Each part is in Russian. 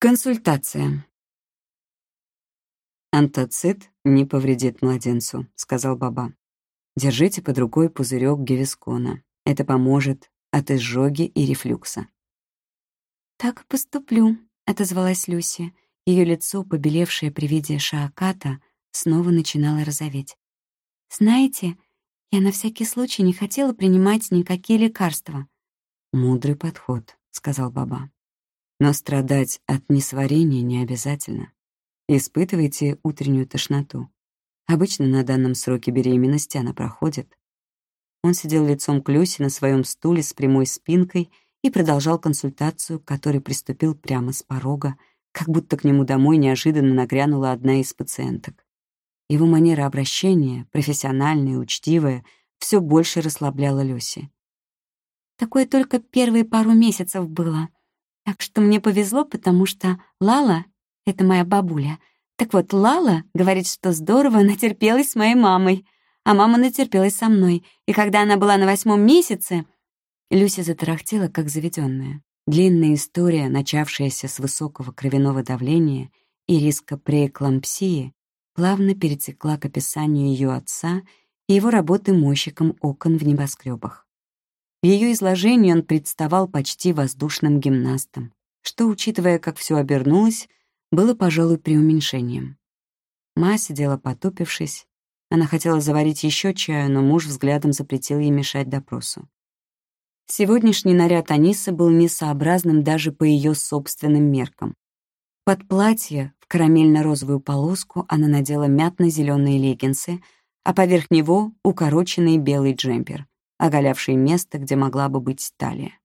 Консультация. «Антоцит не повредит младенцу», — сказал Баба. «Держите под рукой пузырек гевискона. Это поможет от изжоги и рефлюкса». «Так поступлю», — отозвалась Люси. Ее лицо, побелевшее при виде шааката, снова начинало розоветь. «Знаете, я на всякий случай не хотела принимать никакие лекарства». «Мудрый подход», — сказал Баба. «Но страдать от несварения не обязательно. Испытывайте утреннюю тошноту. Обычно на данном сроке беременности она проходит. Он сидел лицом к Люсе на своем стуле с прямой спинкой и продолжал консультацию, к которой приступил прямо с порога, как будто к нему домой неожиданно нагрянула одна из пациенток. Его манера обращения, профессиональная учтивая, все больше расслабляла Люси. «Такое только первые пару месяцев было. Так что мне повезло, потому что Лала это моя бабуля. Так вот, Лала говорит, что здорово натерпелась с моей мамой, а мама натерпелась со мной. И когда она была на восьмом месяце... Люся затарахтела, как заведенная. Длинная история, начавшаяся с высокого кровяного давления и риска преэклампсии, плавно перетекла к описанию ее отца и его работы мойщиком окон в небоскребах. В ее изложении он представал почти воздушным гимнастом, что, учитывая, как все обернулось, было, пожалуй, преуменьшением. Ма сидела потупившись. Она хотела заварить еще чаю, но муж взглядом запретил ей мешать допросу. Сегодняшний наряд Анисы был несообразным даже по ее собственным меркам. Под платье в карамельно-розовую полоску она надела мятно-зеленые леггинсы, а поверх него — укороченный белый джемпер, оголявший место, где могла бы быть талия.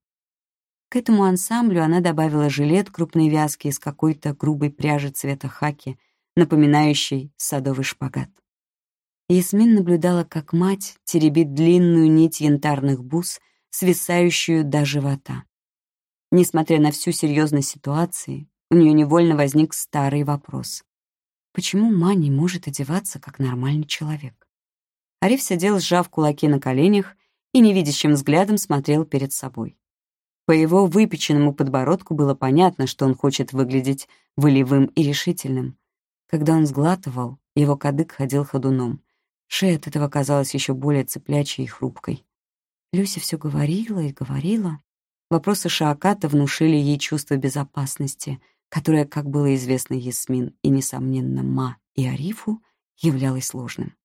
К этому ансамблю она добавила жилет крупной вязки из какой-то грубой пряжи цвета хаки, напоминающей садовый шпагат. Ясмин наблюдала, как мать теребит длинную нить янтарных бус, свисающую до живота. Несмотря на всю серьезность ситуации, у нее невольно возник старый вопрос. Почему Ма не может одеваться, как нормальный человек? Ариф сидел, сжав кулаки на коленях, и невидящим взглядом смотрел перед собой. По его выпеченному подбородку было понятно, что он хочет выглядеть волевым и решительным. Когда он сглатывал, его кадык ходил ходуном. Шея от этого казалась еще более цеплячей и хрупкой. Люся все говорила и говорила. Вопросы Шааката внушили ей чувство безопасности, которое, как было известно Ясмин и, несомненно, Ма и Арифу, являлось сложным.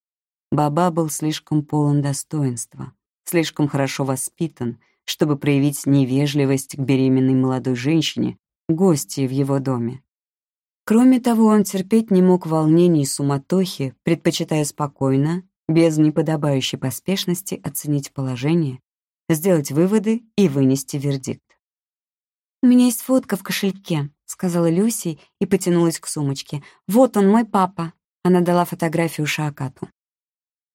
Баба был слишком полон достоинства, слишком хорошо воспитан, чтобы проявить невежливость к беременной молодой женщине, гости в его доме. Кроме того, он терпеть не мог волнений и суматохи, предпочитая спокойно, без неподобающей поспешности оценить положение, сделать выводы и вынести вердикт. «У меня есть фотка в кошельке», — сказала Люси и потянулась к сумочке. «Вот он, мой папа». Она дала фотографию Шаакату.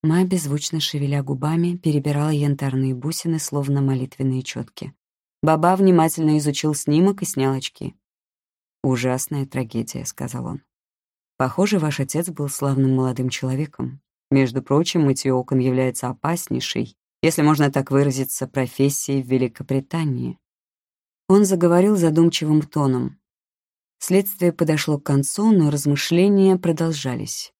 Ма, беззвучно шевеля губами, перебирала янтарные бусины, словно молитвенные четки. Баба внимательно изучил снимок и снял очки. «Ужасная трагедия», — сказал он. «Похоже, ваш отец был славным молодым человеком. Между прочим, мытье окон является опаснейшей, если можно так выразиться, профессией в Великобритании». Он заговорил задумчивым тоном. Следствие подошло к концу, но размышления продолжались.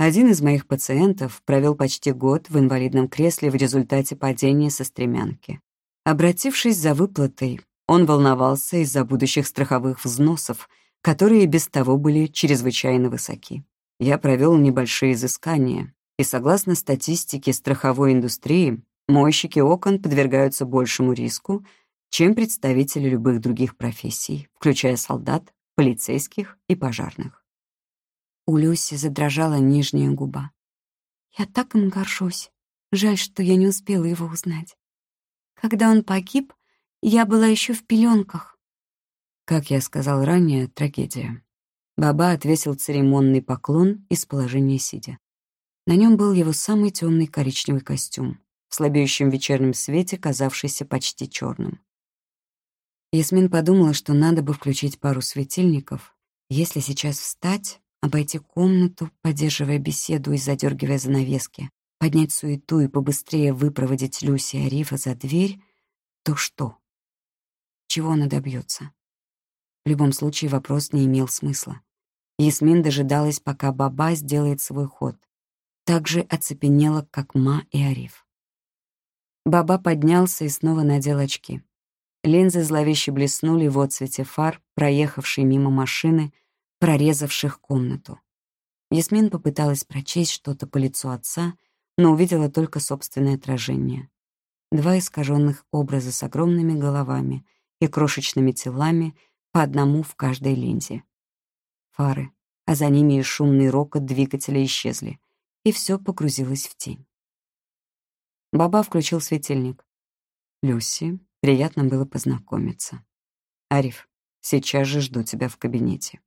Один из моих пациентов провел почти год в инвалидном кресле в результате падения со стремянки. Обратившись за выплатой, он волновался из-за будущих страховых взносов, которые без того были чрезвычайно высоки. Я провел небольшие изыскания, и согласно статистике страховой индустрии, мойщики окон подвергаются большему риску, чем представители любых других профессий, включая солдат, полицейских и пожарных. У Люси задрожала нижняя губа. «Я так им горжусь. Жаль, что я не успела его узнать. Когда он погиб, я была еще в пеленках. Как я сказал ранее, трагедия. Баба отвесил церемонный поклон из положения сидя. На нем был его самый темный коричневый костюм, в слабеющем вечернем свете казавшийся почти черным. Ясмин подумала, что надо бы включить пару светильников. Если сейчас встать, обойти комнату, поддерживая беседу и задергивая занавески, поднять суету и побыстрее выпроводить Люси и Арифа за дверь, то что? Чего она добьется? В любом случае вопрос не имел смысла. Ясмин дожидалась, пока Баба сделает свой ход. Так же оцепенела, как Ма и Ариф. Баба поднялся и снова надел очки. Линзы зловеще блеснули в отцвете фар, проехавшей мимо машины, прорезавших комнату. Ясмин попыталась прочесть что-то по лицу отца, но увидела только собственное отражение. Два искаженных образа с огромными головами и крошечными телами, по одному в каждой линзе. Фары, а за ними и шумный рокот двигателя исчезли, и все погрузилось в тень. Баба включил светильник. «Люси, приятно было познакомиться. Ариф, сейчас же жду тебя в кабинете».